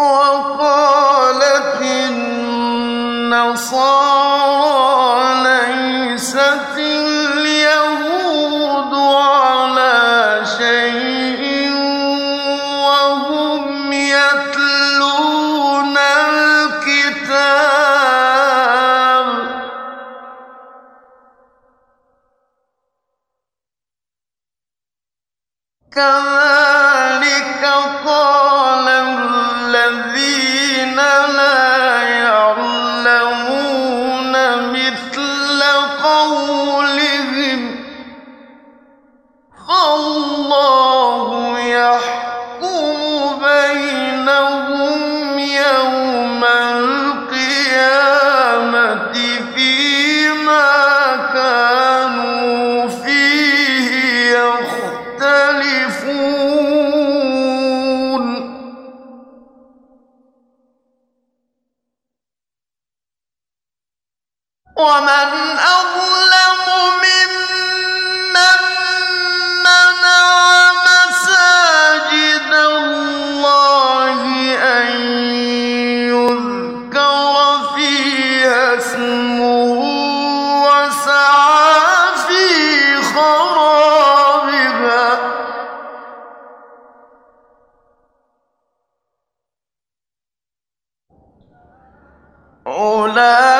وقالت النصارى ومن أظلم ممن منع مساجد الله أن يذكر فيها اسمه وسعى في خرابها. أولئك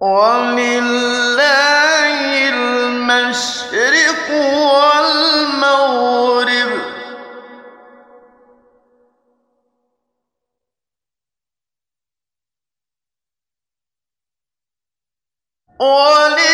ولله المشرق والمغرب. ولله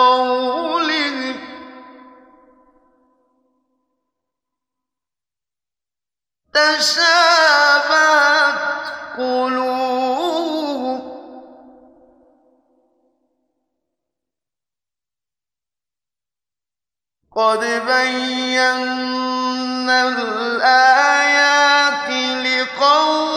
مِّثْلَ قَوْلِهِمْ ۘ تَشَابَهَتْ قُلُوبُهُمْ ۗ قَدْ بَيَّنَّا الْآيَاتِ لِقَوْمٍ